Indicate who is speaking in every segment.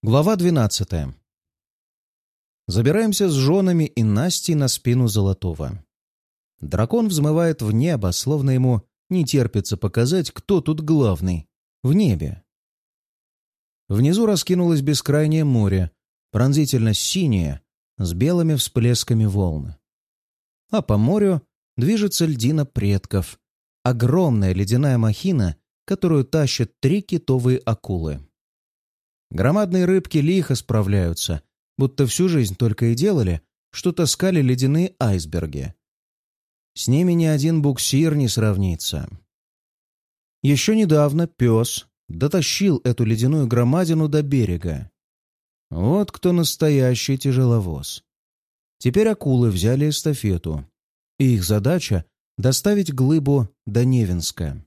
Speaker 1: Глава двенадцатая. Забираемся с женами и Настей на спину Золотого. Дракон взмывает в небо, словно ему не терпится показать, кто тут главный. В небе. Внизу раскинулось бескрайнее море, пронзительно синее, с белыми всплесками волн. А по морю движется льдина предков, огромная ледяная махина, которую тащат три китовые акулы. Громадные рыбки лихо справляются, будто всю жизнь только и делали, что таскали ледяные айсберги. С ними ни один буксир не сравнится. Еще недавно пес дотащил эту ледяную громадину до берега. Вот кто настоящий тяжеловоз. Теперь акулы взяли эстафету, и их задача — доставить глыбу до Невинска.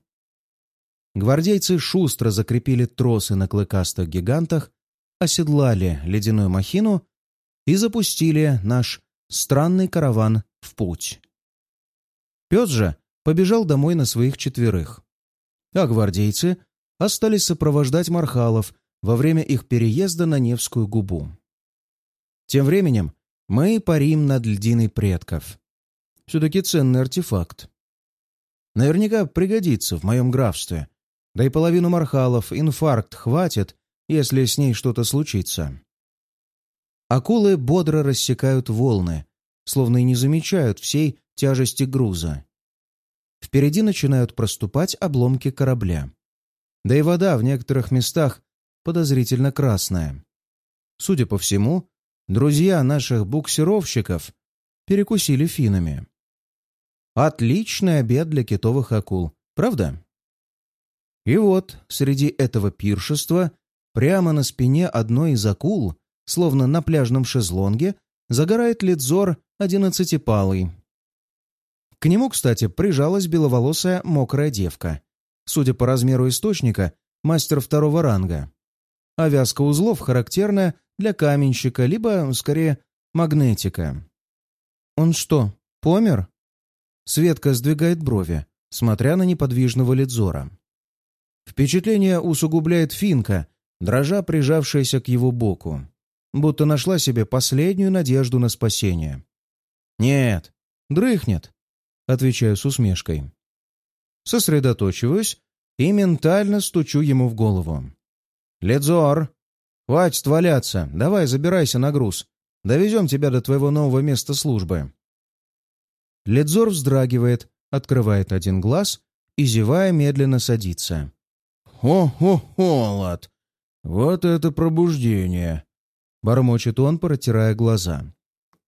Speaker 1: Гвардейцы шустро закрепили тросы на клыкастых гигантах, оседлали ледяную махину и запустили наш странный караван в путь. Пес же побежал домой на своих четверых, а гвардейцы остались сопровождать мархалов во время их переезда на Невскую губу. Тем временем мы парим над льдиной предков. Все-таки ценный артефакт. Наверняка пригодится в моем графстве, да и половину мархалов инфаркт хватит, если с ней что-то случится. Акулы бодро рассекают волны, словно и не замечают всей тяжести груза. Впереди начинают проступать обломки корабля. Да и вода в некоторых местах подозрительно красная. Судя по всему, друзья наших буксировщиков перекусили финами. Отличный обед для китовых акул, правда? И вот среди этого пиршества, прямо на спине одной из акул, словно на пляжном шезлонге, загорает Лидзор одиннадцатипалый. К нему, кстати, прижалась беловолосая мокрая девка. Судя по размеру источника, мастер второго ранга. А вязка узлов характерная для каменщика, либо, скорее, магнетика. «Он что, помер?» Светка сдвигает брови, смотря на неподвижного Лидзора. Впечатление усугубляет финка, дрожа прижавшаяся к его боку, будто нашла себе последнюю надежду на спасение. «Нет, дрыхнет», — отвечаю с усмешкой. Сосредоточиваюсь и ментально стучу ему в голову. «Ледзор! Хватит валяться! Давай забирайся на груз! Довезем тебя до твоего нового места службы!» Ледзор вздрагивает, открывает один глаз и, зевая, медленно садится. «О-хо, холод! Вот это пробуждение!» — бормочет он, протирая глаза.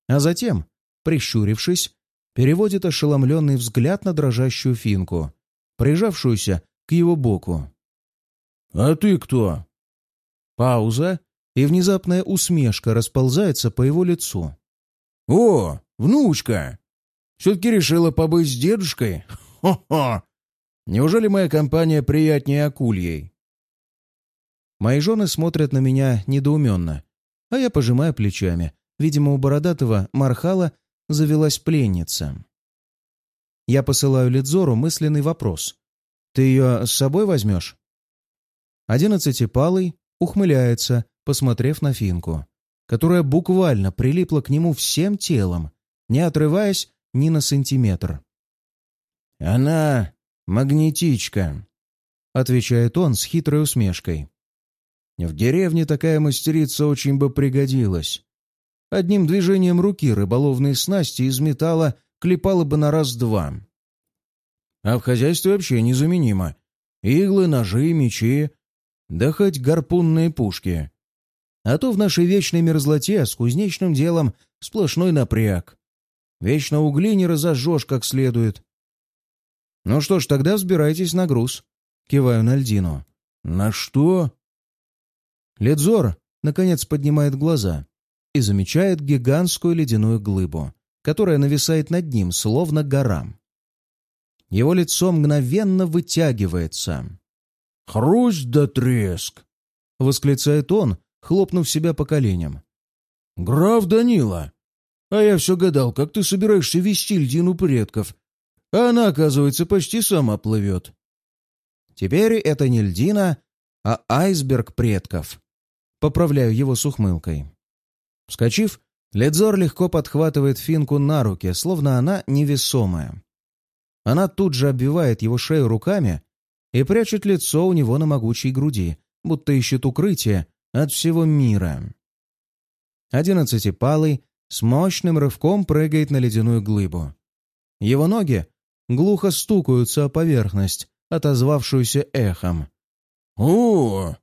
Speaker 1: А затем, прищурившись, переводит ошеломленный взгляд на дрожащую финку, прижавшуюся к его боку. «А ты кто?» Пауза, и внезапная усмешка расползается по его лицу. «О, внучка! Все-таки решила побыть с дедушкой? Хо-хо! Неужели моя компания приятнее акульей? Мои жены смотрят на меня недоуменно, а я пожимаю плечами. Видимо, у бородатого Мархала завелась пленница. Я посылаю Лидзору мысленный вопрос. «Ты ее с собой возьмешь?» Одиннадцатипалый ухмыляется, посмотрев на Финку, которая буквально прилипла к нему всем телом, не отрываясь ни на сантиметр. «Она «Магнетичка», — отвечает он с хитрой усмешкой. «В деревне такая мастерица очень бы пригодилась. Одним движением руки рыболовные снасти из металла клепала бы на раз-два. А в хозяйстве вообще незаменимо. Иглы, ножи, мечи, да хоть гарпунные пушки. А то в нашей вечной мерзлоте с кузнечным делом сплошной напряг. Вечно угли не разожжешь как следует, «Ну что ж, тогда взбирайтесь на груз», — киваю на льдину. «На что?» Ледзор, наконец, поднимает глаза и замечает гигантскую ледяную глыбу, которая нависает над ним, словно гора. Его лицо мгновенно вытягивается. «Хрусть да треск!» — восклицает он, хлопнув себя по коленям. «Граф Данила! А я все гадал, как ты собираешься вести льдину предков а она, оказывается, почти сама плывет. Теперь это не льдина, а айсберг предков. Поправляю его с ухмылкой. Вскочив, Ледзор легко подхватывает финку на руки, словно она невесомая. Она тут же обвивает его шею руками и прячет лицо у него на могучей груди, будто ищет укрытие от всего мира. Одиннадцатипалый с мощным рывком прыгает на ледяную глыбу. Его ноги глухо стукаются о поверхность, отозвавшуюся эхом. «О,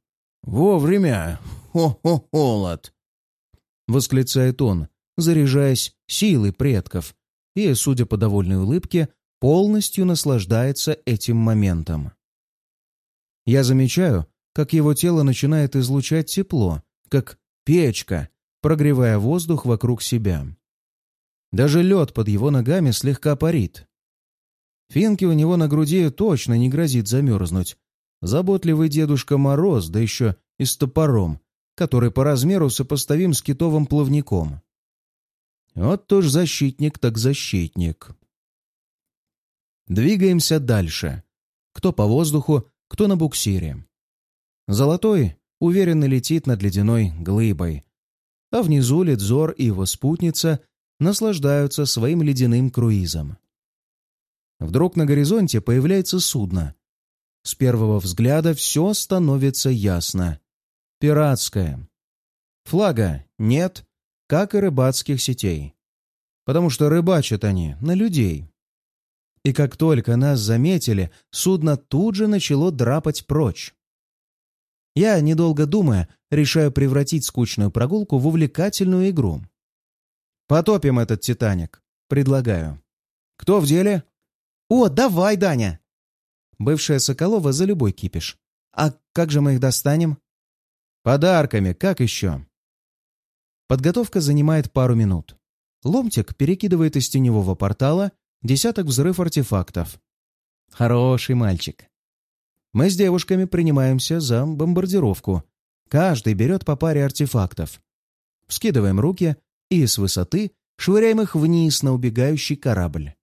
Speaker 1: вовремя! Хо-хо-холод!» — восклицает он, заряжаясь силой предков, и, судя по довольной улыбке, полностью наслаждается этим моментом. Я замечаю, как его тело начинает излучать тепло, как печка, прогревая воздух вокруг себя. Даже лед под его ногами слегка парит. Финки у него на груди точно не грозит замерзнуть. Заботливый дедушка Мороз, да еще и с топором, который по размеру сопоставим с китовым плавником. Вот тоже защитник так защитник. Двигаемся дальше. Кто по воздуху, кто на буксире. Золотой уверенно летит над ледяной глыбой, а внизу Ледзор и его спутница наслаждаются своим ледяным круизом. Вдруг на горизонте появляется судно. С первого взгляда все становится ясно. Пиратское. Флага нет, как и рыбацких сетей. Потому что рыбачат они на людей. И как только нас заметили, судно тут же начало драпать прочь. Я, недолго думая, решаю превратить скучную прогулку в увлекательную игру. «Потопим этот «Титаник», — предлагаю. «Кто в деле?» «О, давай, Даня!» Бывшая Соколова за любой кипиш. «А как же мы их достанем?» «Подарками, как еще?» Подготовка занимает пару минут. Ломтик перекидывает из теневого портала десяток взрыв артефактов. Хороший мальчик. Мы с девушками принимаемся за бомбардировку. Каждый берет по паре артефактов. Вскидываем руки и с высоты швыряем их вниз на убегающий корабль.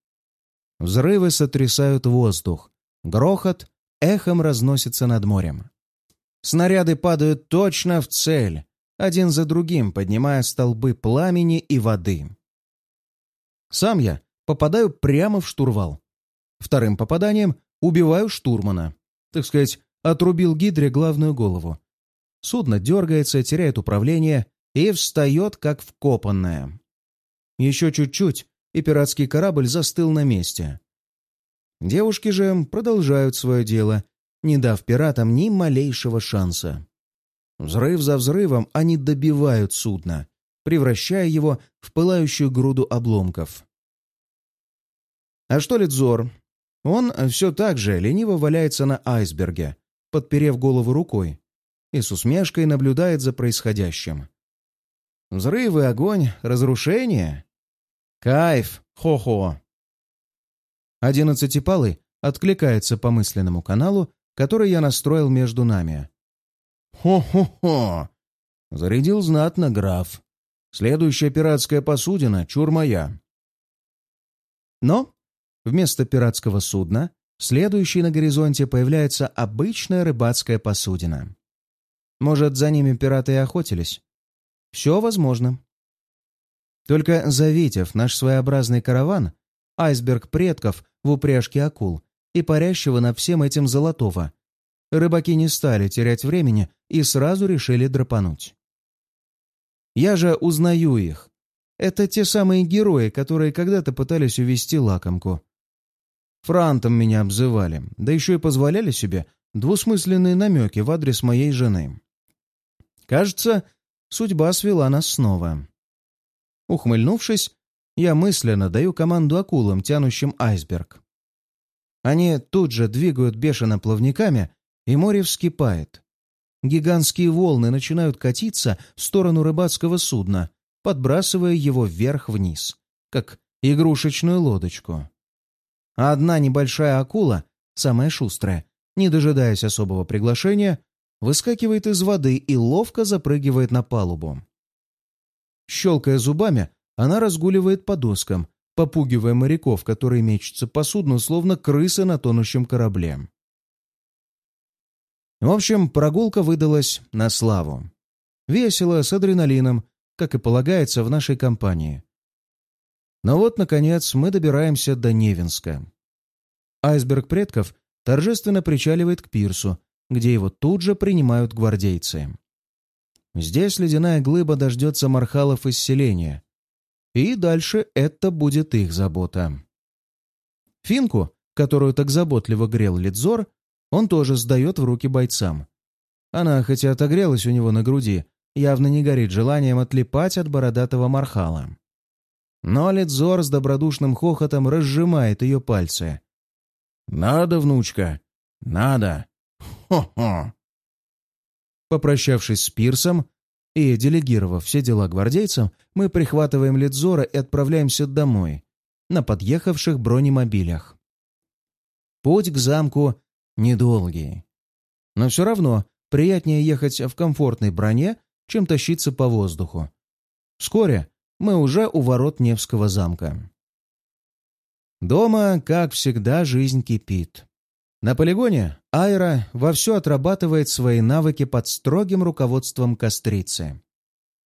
Speaker 1: Взрывы сотрясают воздух. Грохот эхом разносится над морем. Снаряды падают точно в цель, один за другим поднимая столбы пламени и воды. Сам я попадаю прямо в штурвал. Вторым попаданием убиваю штурмана так сказать, отрубил Гидре главную голову. Судно дергается, теряет управление и встает, как вкопанное. Еще чуть-чуть, и пиратский корабль застыл на месте. Девушки же продолжают свое дело, не дав пиратам ни малейшего шанса. Взрыв за взрывом они добивают судно, превращая его в пылающую груду обломков. А что Лидзор, он все так же лениво валяется на айсберге, подперев голову рукой, и с усмешкой наблюдает за происходящим. Взрывы, огонь, разрушение. Кайф, хо-хо. Одиннадцатипалый откликается по мысленному каналу, который я настроил между нами. «Хо-хо-хо!» — зарядил знатно граф. «Следующая пиратская посудина — чур моя». Но Вместо пиратского судна, следующей на горизонте появляется обычная рыбацкая посудина. Может, за ними пираты и охотились? Все возможно. Только завидев наш своеобразный караван, айсберг предков в упряжке акул и парящего над всем этим золотого, рыбаки не стали терять времени и сразу решили драпануть. Я же узнаю их. Это те самые герои, которые когда-то пытались увести лакомку. Франтом меня обзывали, да еще и позволяли себе двусмысленные намеки в адрес моей жены. Кажется, судьба свела нас снова. Ухмыльнувшись, я мысленно даю команду акулам, тянущим айсберг. Они тут же двигают бешено плавниками, и море вскипает. Гигантские волны начинают катиться в сторону рыбацкого судна, подбрасывая его вверх-вниз, как игрушечную лодочку а одна небольшая акула, самая шустрая, не дожидаясь особого приглашения, выскакивает из воды и ловко запрыгивает на палубу. Щелкая зубами, она разгуливает по доскам, попугивая моряков, которые мечутся по судну, словно крысы на тонущем корабле. В общем, прогулка выдалась на славу. Весело, с адреналином, как и полагается в нашей компании. Но вот, наконец, мы добираемся до Невинска. Айсберг предков торжественно причаливает к пирсу, где его тут же принимают гвардейцы. Здесь ледяная глыба дождется мархалов из селения. И дальше это будет их забота. Финку, которую так заботливо грел Лидзор, он тоже сдает в руки бойцам. Она, хотя отогрелась у него на груди, явно не горит желанием отлипать от бородатого мархала. Но Лидзор с добродушным хохотом разжимает ее пальцы. «Надо, внучка, надо! Хо-хо!» Попрощавшись с Пирсом и делегировав все дела гвардейцам, мы прихватываем Лидзора и отправляемся домой на подъехавших бронемобилях. Путь к замку недолгий. Но все равно приятнее ехать в комфортной броне, чем тащиться по воздуху. Вскоре мы уже у ворот Невского замка. Дома, как всегда, жизнь кипит. На полигоне Айра вовсю отрабатывает свои навыки под строгим руководством кострицы.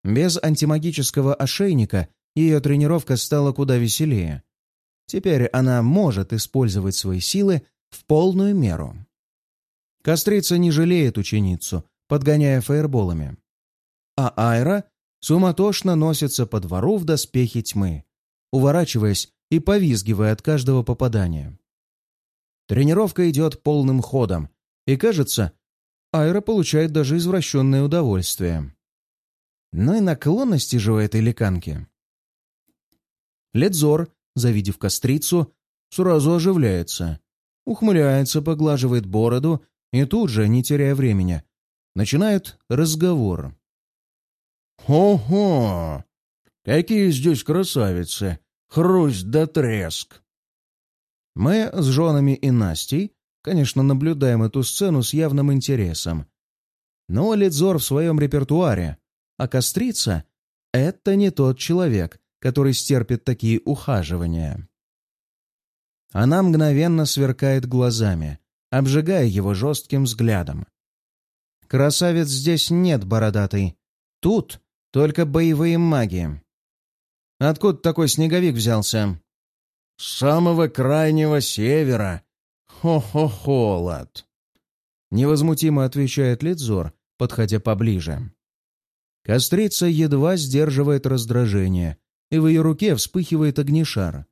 Speaker 1: Без антимагического ошейника ее тренировка стала куда веселее. Теперь она может использовать свои силы в полную меру. Кострица не жалеет ученицу, подгоняя фаерболами. А Айра суматошно носится по двору в доспехе тьмы, уворачиваясь и повизгивая от каждого попадания. Тренировка идет полным ходом, и, кажется, Айра получает даже извращенное удовольствие. Ну и наклонности же у этой ликанки. Ледзор, завидев кострицу, сразу оживляется, ухмыляется, поглаживает бороду и тут же, не теряя времени, начинает разговор. «Хо-хо! Какие здесь красавицы! Хрусть да треск!» Мы с женами и Настей, конечно, наблюдаем эту сцену с явным интересом. Но Лидзор в своем репертуаре, а Кострица — это не тот человек, который стерпит такие ухаживания. Она мгновенно сверкает глазами, обжигая его жестким взглядом. «Красавец здесь нет, бородатый. Тут только боевые маги. Откуда такой снеговик взялся?» «С самого крайнего севера. Хо-хо-холод!» Невозмутимо отвечает Лидзор, подходя поближе. Кострица едва сдерживает раздражение, и в ее руке вспыхивает огнишар.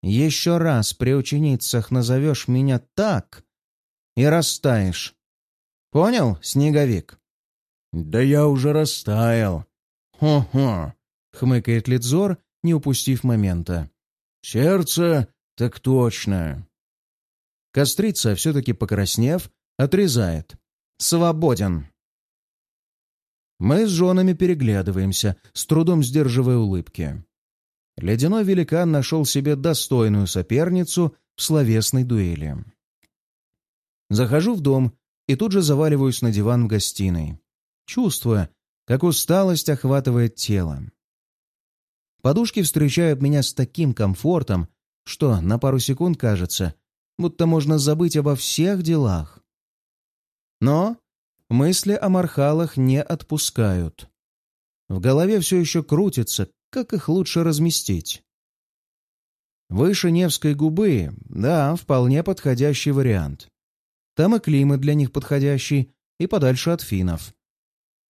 Speaker 1: «Еще раз при ученицах назовешь меня так, и растаешь. Понял, снеговик?» «Да я уже растаял», «Хо-хо!» — хмыкает Лидзор, не упустив момента. «Сердце так точно!» Кострица, все-таки покраснев, отрезает. «Свободен!» Мы с женами переглядываемся, с трудом сдерживая улыбки. Ледяной великан нашел себе достойную соперницу в словесной дуэли. Захожу в дом и тут же заваливаюсь на диван в гостиной, чувствуя, как усталость охватывает тело. Подушки встречают меня с таким комфортом, что на пару секунд кажется, будто можно забыть обо всех делах. Но мысли о мархалах не отпускают. В голове все еще крутится, как их лучше разместить. Выше Невской губы, да, вполне подходящий вариант. Там и климат для них подходящий, и подальше от финнов.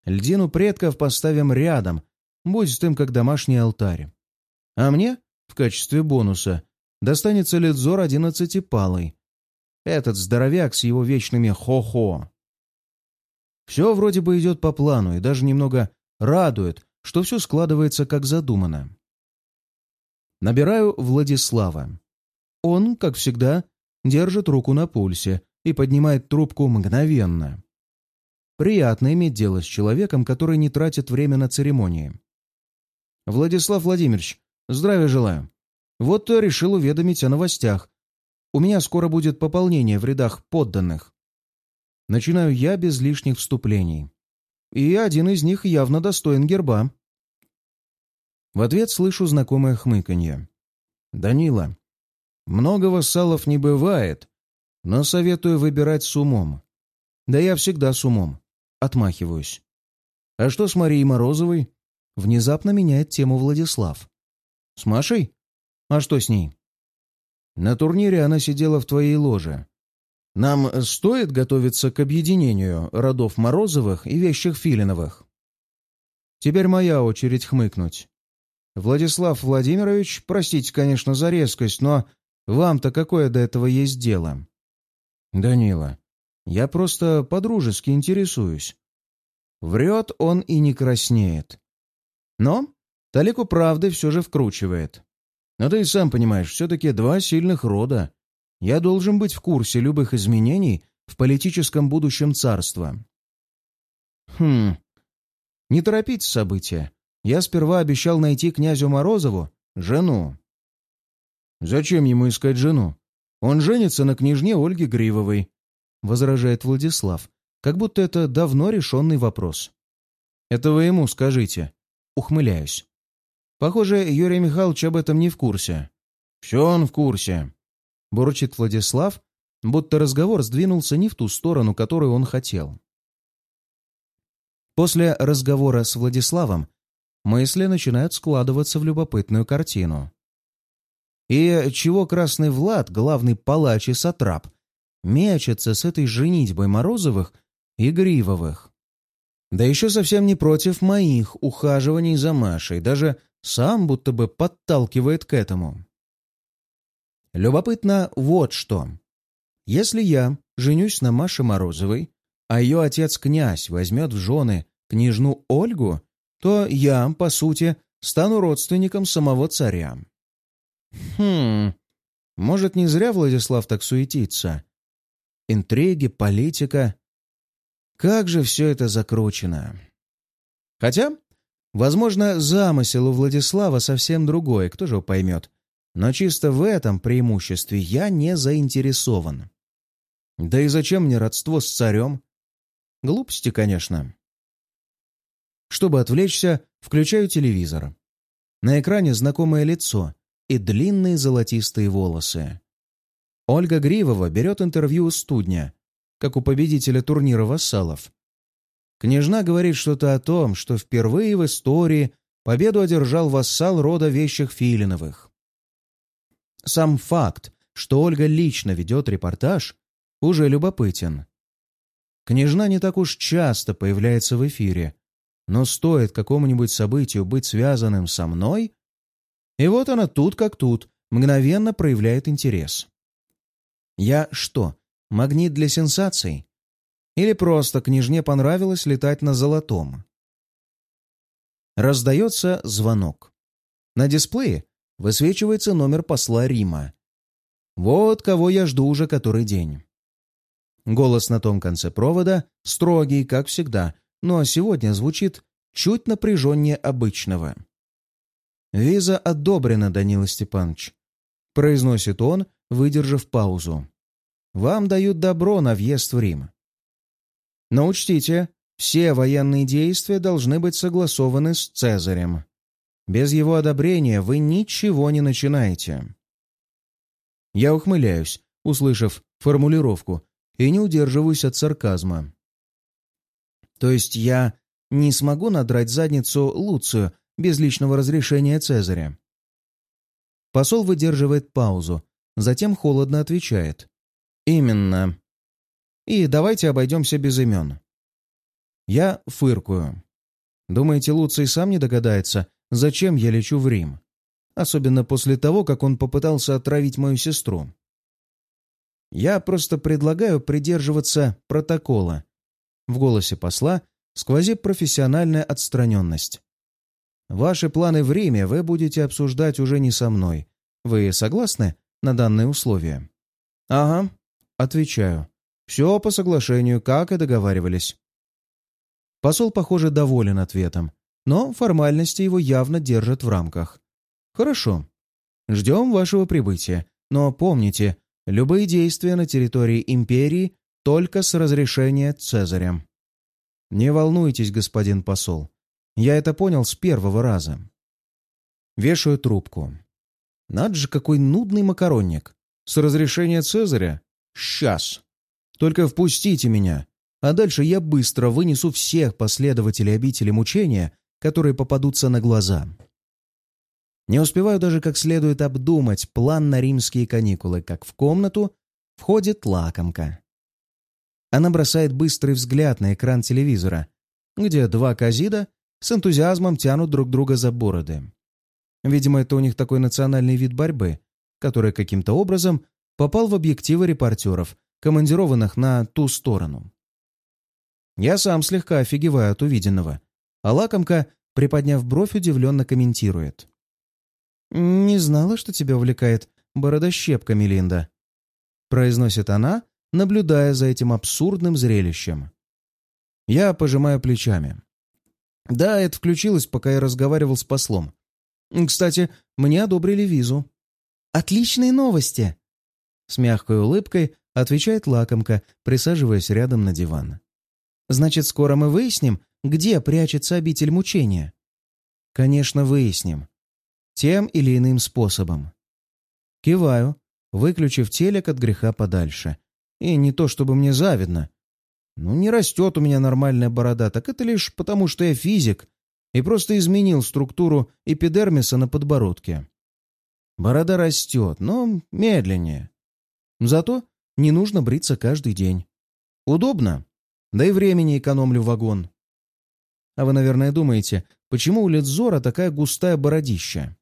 Speaker 1: Льдину предков поставим рядом, будет им как домашний алтарь. А мне, в качестве бонуса, достанется Ледзор одиннадцатипалый. Этот здоровяк с его вечными хо-хо. Все вроде бы идет по плану и даже немного радует, что все складывается как задумано. Набираю Владислава. Он, как всегда, держит руку на пульсе и поднимает трубку мгновенно. Приятно иметь дело с человеком, который не тратит время на церемонии. «Владислав Владимирович, здравия желаю. Вот решил уведомить о новостях. У меня скоро будет пополнение в рядах подданных. Начинаю я без лишних вступлений. И один из них явно достоин герба». В ответ слышу знакомое хмыканье. «Данила, много вассалов не бывает, но советую выбирать с умом. Да я всегда с умом. Отмахиваюсь. А что с Марией Морозовой? Внезапно меняет тему Владислав. С Машей? А что с ней? На турнире она сидела в твоей ложе. Нам стоит готовиться к объединению родов Морозовых и вещих Филиновых. Теперь моя очередь хмыкнуть. Владислав Владимирович, простите, конечно, за резкость, но вам-то какое до этого есть дело? Данила, я просто по-дружески интересуюсь. Врет он и не краснеет. Но талику правды все же вкручивает. Но ты и сам понимаешь, все-таки два сильных рода. Я должен быть в курсе любых изменений в политическом будущем царства. Хм. Не торопите события. Я сперва обещал найти князю Морозову жену. Зачем ему искать жену? Он женится на княжне Ольге Гривовой, возражает Владислав, как будто это давно решенный вопрос. Это вы ему скажите. Ухмыляюсь. Похоже, Юрий Михайлович об этом не в курсе. Все он в курсе. Бурчит Владислав, будто разговор сдвинулся не в ту сторону, которую он хотел. После разговора с Владиславом мысли начинают складываться в любопытную картину. И чего Красный Влад, главный палач и сатрап, мечется с этой женитьбой Морозовых и Гривовых? Да еще совсем не против моих ухаживаний за Машей, даже сам будто бы подталкивает к этому. Любопытно вот что. Если я женюсь на Маше Морозовой, а ее отец-князь возьмет в жены княжну Ольгу, то я, по сути, стану родственником самого царя. Хм, может, не зря Владислав так суетится. Интриги, политика. Как же все это закручено. Хотя, возможно, замысел у Владислава совсем другой, кто же его поймет. Но чисто в этом преимуществе я не заинтересован. Да и зачем мне родство с царем? Глупости, конечно. Чтобы отвлечься, включаю телевизор. На экране знакомое лицо и длинные золотистые волосы. Ольга Гривова берет интервью у студня, как у победителя турнира вассалов. Княжна говорит что-то о том, что впервые в истории победу одержал вассал рода вещих Филиновых. Сам факт, что Ольга лично ведет репортаж, уже любопытен. Княжна не так уж часто появляется в эфире, но стоит какому-нибудь событию быть связанным со мной, и вот она тут как тут, мгновенно проявляет интерес. Я что, магнит для сенсаций? Или просто княжне понравилось летать на золотом? Раздается звонок. На дисплее высвечивается номер посла Рима. Вот кого я жду уже который день. Голос на том конце провода строгий, как всегда, но сегодня звучит чуть напряженнее обычного. «Виза одобрена, Данила Степанович», — произносит он, выдержав паузу. «Вам дают добро на въезд в Рим. Но учтите, все военные действия должны быть согласованы с Цезарем. Без его одобрения вы ничего не начинаете». Я ухмыляюсь, услышав формулировку, и не удерживаюсь от сарказма. То есть я не смогу надрать задницу Луцию без личного разрешения Цезаря. Посол выдерживает паузу, затем холодно отвечает. «Именно. И давайте обойдемся без имен». Я фыркую. Думаете, Луций сам не догадается, зачем я лечу в Рим? Особенно после того, как он попытался отравить мою сестру. Я просто предлагаю придерживаться протокола, в голосе посла сквозит профессиональная отстраненность. «Ваши планы в Риме вы будете обсуждать уже не со мной. Вы согласны на данные условия?» «Ага», — отвечаю. «Все по соглашению, как и договаривались». Посол, похоже, доволен ответом, но формальности его явно держат в рамках. «Хорошо. Ждем вашего прибытия, но помните, любые действия на территории империи только с разрешения Цезаря. Не волнуйтесь, господин посол. Я это понял с первого раза. Вешаю трубку. Надо же, какой нудный макаронник. С разрешения Цезаря? Сейчас. Только впустите меня, а дальше я быстро вынесу всех последователей обители мучения, которые попадутся на глаза. Не успеваю даже как следует обдумать план на римские каникулы, как в комнату входит лакомка. Она бросает быстрый взгляд на экран телевизора, где два казида с энтузиазмом тянут друг друга за бороды. Видимо, это у них такой национальный вид борьбы, который каким-то образом попал в объективы репортеров, командированных на ту сторону. Я сам слегка офигеваю от увиденного, а лакомка, приподняв бровь, удивленно комментирует. «Не знала, что тебя увлекает бородощепка, Мелинда», — произносит она, наблюдая за этим абсурдным зрелищем. Я пожимаю плечами. Да, это включилось, пока я разговаривал с послом. Кстати, мне одобрили визу. «Отличные новости!» С мягкой улыбкой отвечает лакомка, присаживаясь рядом на диван. «Значит, скоро мы выясним, где прячется обитель мучения?» «Конечно, выясним. Тем или иным способом». Киваю, выключив телек от греха подальше. И не то чтобы мне завидно. Ну, не растет у меня нормальная борода, так это лишь потому, что я физик и просто изменил структуру эпидермиса на подбородке. Борода растет, но медленнее. Зато не нужно бриться каждый день. Удобно, да и времени экономлю вагон. А вы, наверное, думаете, почему у Ледзора такая густая бородища?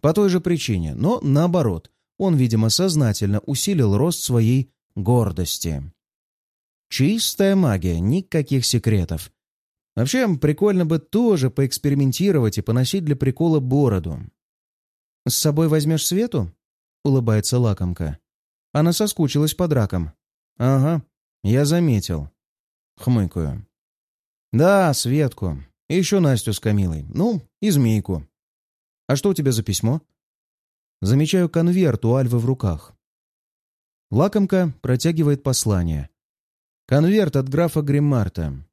Speaker 1: По той же причине, но наоборот. Он, видимо, сознательно усилил рост своей гордости. Чистая магия, никаких секретов. Вообще, прикольно бы тоже поэкспериментировать и поносить для прикола бороду. «С собой возьмешь Свету?» — улыбается лакомка. Она соскучилась по дракам. «Ага, я заметил». Хмыкаю. «Да, Светку. И еще Настю с Камилой. Ну, и Змейку. А что у тебя за письмо?» Замечаю конверт у Альвы в руках. Лакомка протягивает послание. Конверт от графа Гриммарта.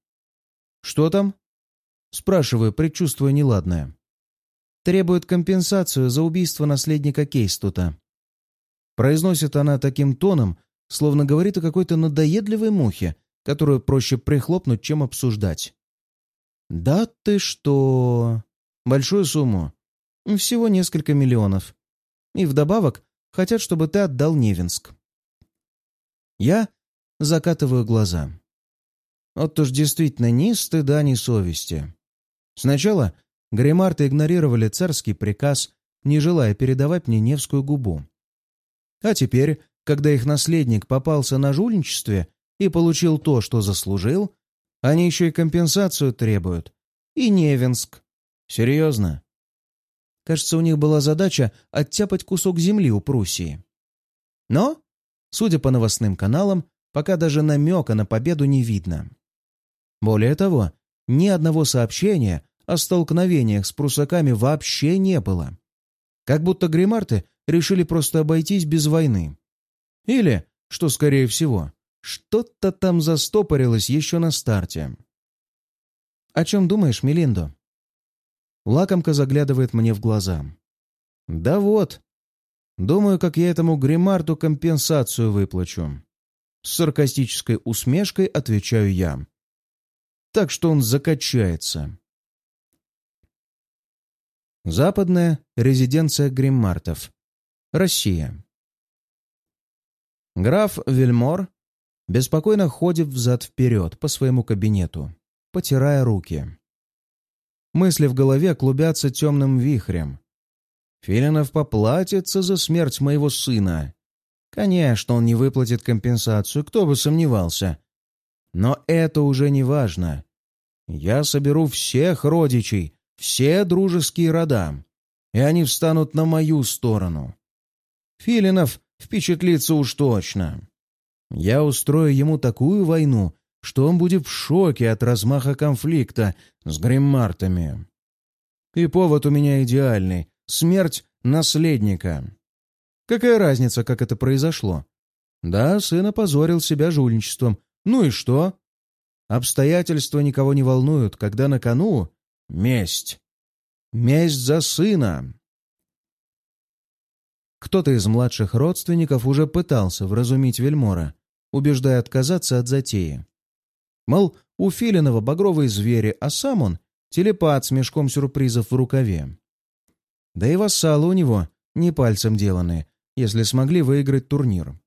Speaker 1: «Что там?» Спрашиваю, предчувствуя неладное. Требует компенсацию за убийство наследника Кейстута. Произносит она таким тоном, словно говорит о какой-то надоедливой мухе, которую проще прихлопнуть, чем обсуждать. «Да ты что?» «Большую сумму. Всего несколько миллионов. И вдобавок хотят, чтобы ты отдал Невинск». Я закатываю глаза. Вот уж действительно ни стыда, ни совести. Сначала гримарты игнорировали царский приказ, не желая передавать мне Невскую губу. А теперь, когда их наследник попался на жульничестве и получил то, что заслужил, они еще и компенсацию требуют. И Невинск. Серьезно? Кажется, у них была задача оттяпать кусок земли у Пруссии. Но, судя по новостным каналам, пока даже намека на победу не видно. Более того, ни одного сообщения о столкновениях с прусаками вообще не было. Как будто гримарты решили просто обойтись без войны. Или, что скорее всего, что-то там застопорилось еще на старте. «О чем думаешь, Мелиндо?» Лакомка заглядывает мне в глаза. «Да вот. Думаю, как я этому гримарту компенсацию выплачу. С саркастической усмешкой отвечаю я. Так что он закачается. Западная резиденция Гриммартов. Россия. Граф Вельмор беспокойно ходит взад-вперед по своему кабинету, потирая руки. Мысли в голове клубятся темным вихрем. Филинов поплатится за смерть моего сына. Конечно, он не выплатит компенсацию, кто бы сомневался. Но это уже не важно. Я соберу всех родичей, все дружеские рода, и они встанут на мою сторону. Филинов впечатлится уж точно. Я устрою ему такую войну, что он будет в шоке от размаха конфликта с гриммартами. И повод у меня идеальный — смерть наследника. Какая разница, как это произошло? Да, сын опозорил себя жульничеством. Ну и что? Обстоятельства никого не волнуют, когда на кону месть. Месть за сына. Кто-то из младших родственников уже пытался вразумить Вельмора, убеждая отказаться от затеи. Мол, у Филинова багровые звери, а сам он — телепат с мешком сюрпризов в рукаве. Да и вассалы у него не пальцем деланы, если смогли выиграть турнир.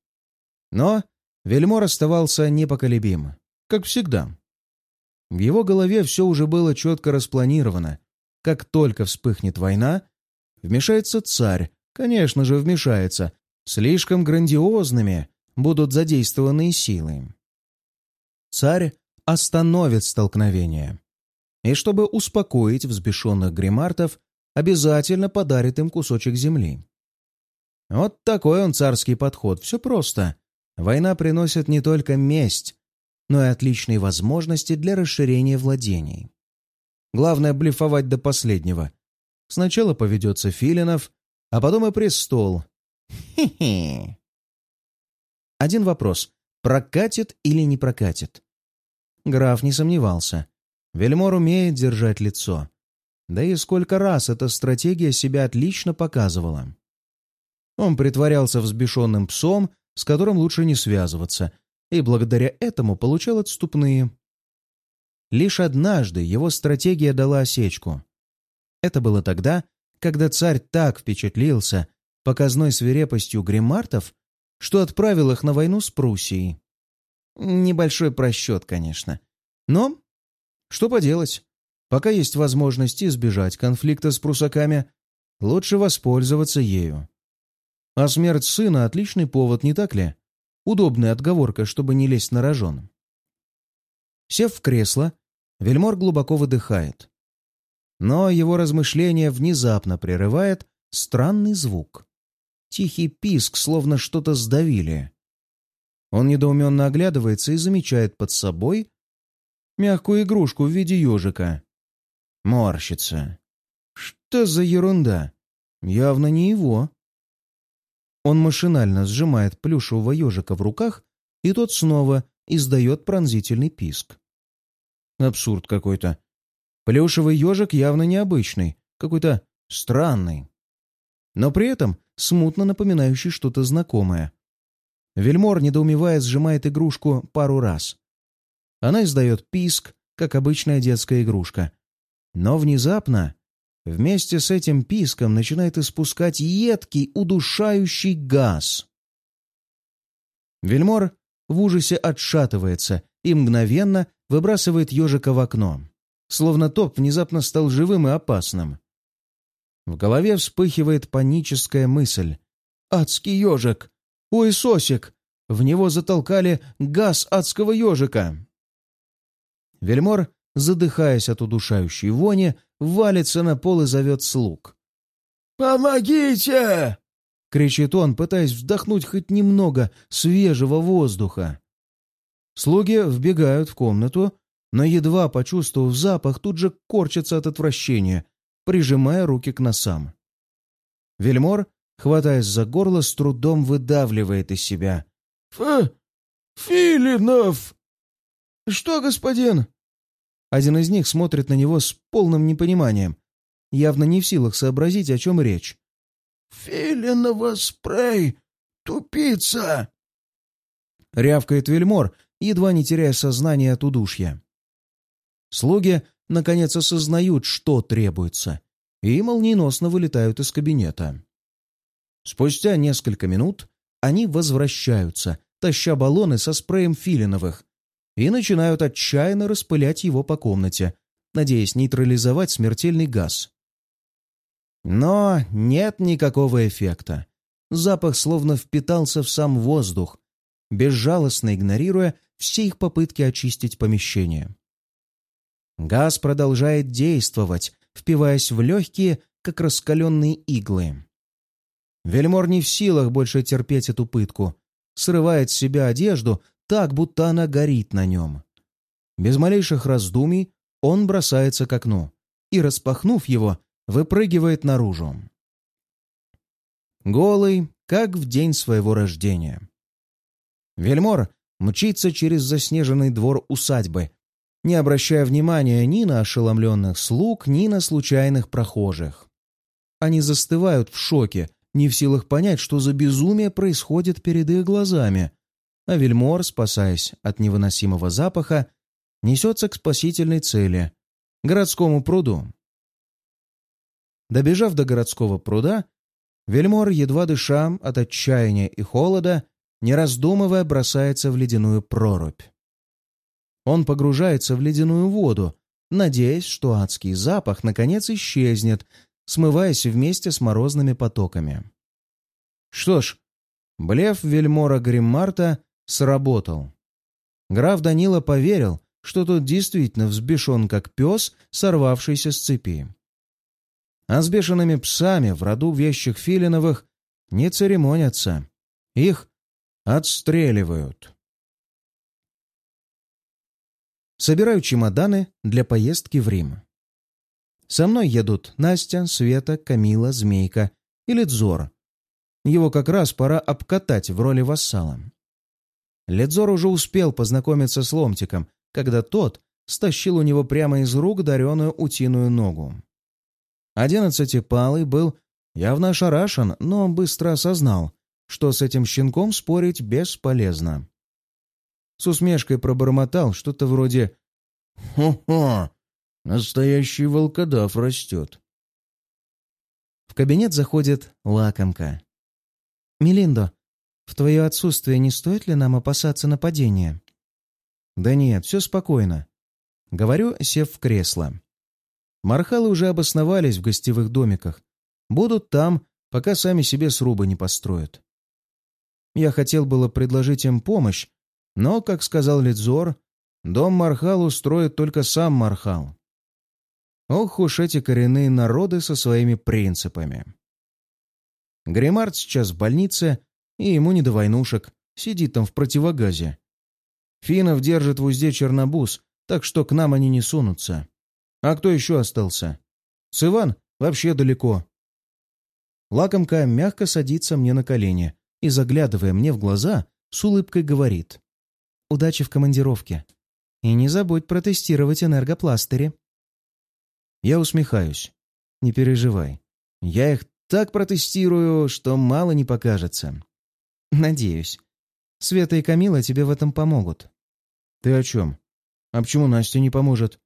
Speaker 1: Но Вельмор оставался непоколебим, как всегда. В его голове все уже было четко распланировано. Как только вспыхнет война, вмешается царь, конечно же, вмешается. Слишком грандиозными будут задействованы силы. Царь остановит столкновение. И чтобы успокоить взбешенных гримартов, обязательно подарит им кусочек земли. Вот такой он царский подход. Все просто. Война приносит не только месть, но и отличные возможности для расширения владений. Главное — блефовать до последнего. Сначала поведется Филинов, а потом и престол. Хе-хе. Один вопрос. Прокатит или не прокатит? Граф не сомневался. Вельмор умеет держать лицо. Да и сколько раз эта стратегия себя отлично показывала. Он притворялся взбешенным псом, с которым лучше не связываться, и благодаря этому получал отступные. Лишь однажды его стратегия дала осечку. Это было тогда, когда царь так впечатлился показной свирепостью гримартов, что отправил их на войну с Пруссией. Небольшой просчет, конечно. Но что поделать? Пока есть возможность избежать конфликта с прусаками, лучше воспользоваться ею. А смерть сына — отличный повод, не так ли? Удобная отговорка, чтобы не лезть на рожон. Сев в кресло, Вельмор глубоко выдыхает. Но его размышление внезапно прерывает странный звук. Тихий писк, словно что-то сдавили. Он недоуменно оглядывается и замечает под собой мягкую игрушку в виде ежика. Морщится. Что за ерунда? Явно не его. Он машинально сжимает плюшевого ежика в руках, и тот снова издает пронзительный писк. Абсурд какой-то. Плюшевый ежик явно необычный, какой-то странный. Но при этом смутно напоминающий что-то знакомое. Вельмор, недоумевая, сжимает игрушку пару раз. Она издает писк, как обычная детская игрушка. Но внезапно вместе с этим писком начинает испускать едкий, удушающий газ. Вельмор в ужасе отшатывается и мгновенно выбрасывает ежика в окно, словно топ внезапно стал живым и опасным. В голове вспыхивает паническая мысль. «Адский ежик! Ой, сосик! В него затолкали газ адского ежика!» Вельмор задыхаясь от удушающей вони, валится на пол и зовет слуг. «Помогите!» — кричит он, пытаясь вдохнуть хоть немного свежего воздуха. Слуги вбегают в комнату, но, едва почувствовав запах, тут же корчатся от отвращения, прижимая руки к носам. Вельмор, хватаясь за горло, с трудом выдавливает из себя. «Ф... Филинов!» «Что, господин?» Один из них смотрит на него с полным непониманием, явно не в силах сообразить, о чем речь. «Филинова спрей! Тупица!» Рявкает Вельмор, едва не теряя сознание от удушья. Слуги, наконец, осознают, что требуется, и молниеносно вылетают из кабинета. Спустя несколько минут они возвращаются, таща баллоны со спреем филиновых, и начинают отчаянно распылять его по комнате, надеясь нейтрализовать смертельный газ. Но нет никакого эффекта. Запах словно впитался в сам воздух, безжалостно игнорируя все их попытки очистить помещение. Газ продолжает действовать, впиваясь в легкие, как раскаленные иглы. Вельмор не в силах больше терпеть эту пытку, срывает с себя одежду, так, будто она горит на нем. Без малейших раздумий он бросается к окну и, распахнув его, выпрыгивает наружу. Голый, как в день своего рождения. Вельмор мчится через заснеженный двор усадьбы, не обращая внимания ни на ошеломленных слуг, ни на случайных прохожих. Они застывают в шоке, не в силах понять, что за безумие происходит перед их глазами, а Вельмор, спасаясь от невыносимого запаха, несется к спасительной цели — городскому пруду. Добежав до городского пруда, Вельмор, едва дыша от отчаяния и холода, не раздумывая, бросается в ледяную прорубь. Он погружается в ледяную воду, надеясь, что адский запах наконец исчезнет, смываясь вместе с морозными потоками. Что ж, блеф Вельмора Гриммарта сработал. Граф Данила поверил, что тот действительно взбешен, как пес, сорвавшийся с цепи. А с бешеными псами в роду вещих филиновых не церемонятся. Их отстреливают. Собираю чемоданы для поездки в Рим. Со мной едут Настя, Света, Камила, Змейка и Ледзор. Его как раз пора обкатать в роли вассала. Ледзор уже успел познакомиться с Ломтиком, когда тот стащил у него прямо из рук дареную утиную ногу. Одиннадцатипалый был явно ошарашен, но быстро осознал, что с этим щенком спорить бесполезно. С усмешкой пробормотал что-то вроде «Хо-хо! Настоящий волкодав растет!» В кабинет заходит лакомка. «Мелиндо, в твое отсутствие не стоит ли нам опасаться нападения?» «Да нет, все спокойно», — говорю, сев в кресло. Мархалы уже обосновались в гостевых домиках. Будут там, пока сами себе срубы не построят. Я хотел было предложить им помощь, но, как сказал Лидзор, дом Мархал устроит только сам Мархал. Ох уж эти коренные народы со своими принципами. Гримард сейчас в больнице, и ему не до войнушек, сидит там в противогазе. Финов держит в узде Чернобуз, так что к нам они не сунутся. А кто еще остался? Сыван вообще далеко. Лакомка мягко садится мне на колени и, заглядывая мне в глаза, с улыбкой говорит. «Удачи в командировке. И не забудь протестировать энергопластыри». Я усмехаюсь. «Не переживай. Я их так протестирую, что мало не покажется». «Надеюсь. Света и Камила тебе в этом помогут». «Ты о чем? А почему Настя не поможет?»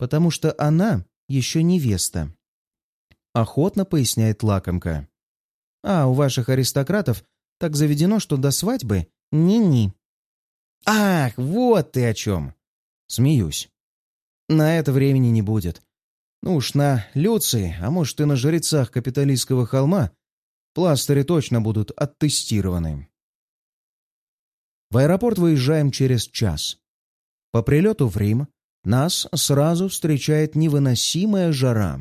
Speaker 1: потому что она еще невеста. Охотно поясняет лакомка. А у ваших аристократов так заведено, что до свадьбы ни-ни. Ах, вот ты о чем! Смеюсь. На это времени не будет. Ну уж на Люции, а может и на жрецах капиталистского холма, пластыри точно будут оттестированы. В аэропорт выезжаем через час. По прилету в Рим нас сразу встречает невыносимая жара.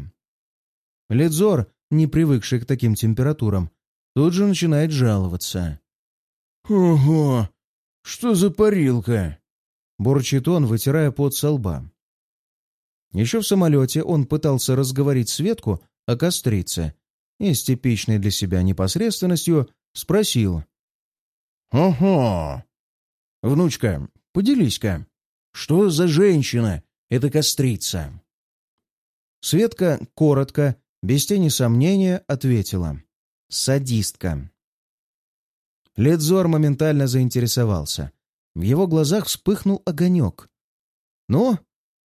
Speaker 1: Ледзор, не привыкший к таким температурам, тут же начинает жаловаться. «Ого! Что за парилка?» — бурчит он, вытирая пот со лба. Еще в самолете он пытался разговорить Светку о кострице и с типичной для себя непосредственностью спросил. «Ого! Внучка, поделись-ка, что за женщина эта кострица?» Светка коротко, без тени сомнения, ответила. «Садистка». Ледзор моментально заинтересовался. В его глазах вспыхнул огонек. «Ну,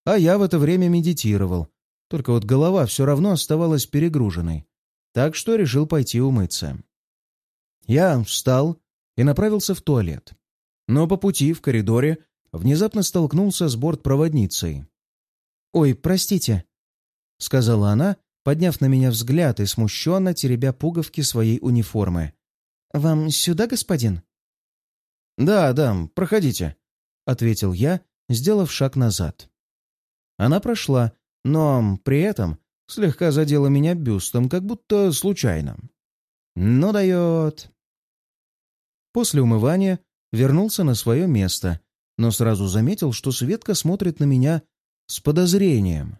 Speaker 1: а я в это время медитировал. Только вот голова все равно оставалась перегруженной. Так что решил пойти умыться. Я встал и направился в туалет. Но по пути в коридоре внезапно столкнулся с бортпроводницей. «Ой, простите», — сказала она, подняв на меня взгляд и смущенно теребя пуговки своей униформы. «Вам сюда, господин?» «Да, да, проходите», — ответил я, сделав шаг назад. Она прошла, но при этом слегка задела меня бюстом, как будто случайно. «Ну дает...» После умывания вернулся на свое место но сразу заметил, что Светка смотрит на меня с подозрением.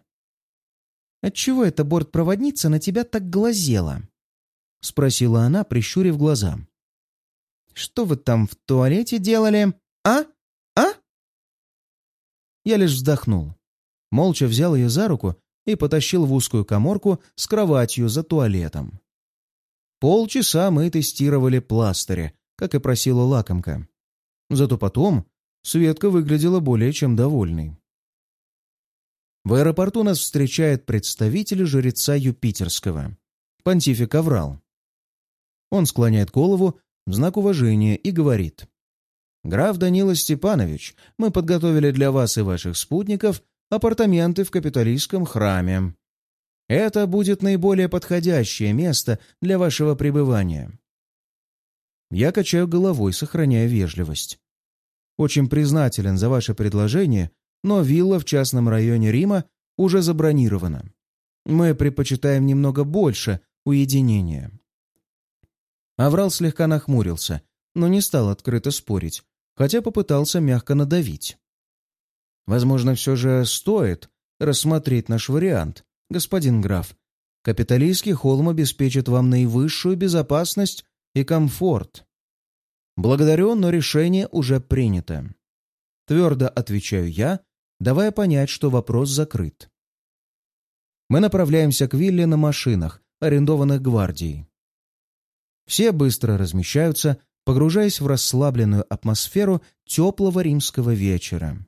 Speaker 1: «Отчего эта бортпроводница на тебя так глазела?» — спросила она, прищурив глаза. «Что вы там в туалете делали? А? А?» Я лишь вздохнул. Молча взял ее за руку и потащил в узкую коморку с кроватью за туалетом. Полчаса мы тестировали пластыри, как и просила лакомка. Зато потом Светка выглядела более чем довольной. В аэропорту нас встречает представитель жреца Юпитерского, понтифик Аврал. Он склоняет голову в знак уважения и говорит. «Граф Данила Степанович, мы подготовили для вас и ваших спутников апартаменты в капиталистском храме. Это будет наиболее подходящее место для вашего пребывания». Я качаю головой, сохраняя вежливость. Очень признателен за ваше предложение, но вилла в частном районе Рима уже забронирована. Мы предпочитаем немного больше уединения. Аврал слегка нахмурился, но не стал открыто спорить, хотя попытался мягко надавить. Возможно, все же стоит рассмотреть наш вариант, господин граф. Капиталистский холм обеспечит вам наивысшую безопасность и комфорт. Благодарю, но решение уже принято. Твердо отвечаю я, давая понять, что вопрос закрыт. Мы направляемся к вилле на машинах, арендованных гвардией. Все быстро размещаются, погружаясь в расслабленную атмосферу теплого римского вечера.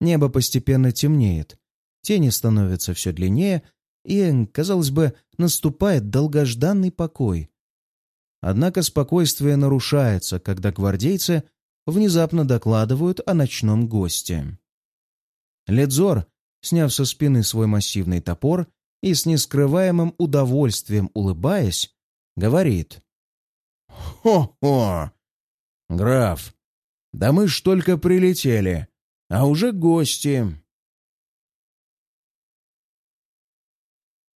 Speaker 1: Небо постепенно темнеет, тени становятся все длиннее, и, казалось бы, наступает долгожданный покой. Однако спокойствие нарушается, когда гвардейцы внезапно докладывают о ночном госте. Ледзор, сняв со спины свой массивный топор и с нескрываемым удовольствием улыбаясь, говорит. «Хо-хо! Граф, да мы ж только прилетели, а уже гости!»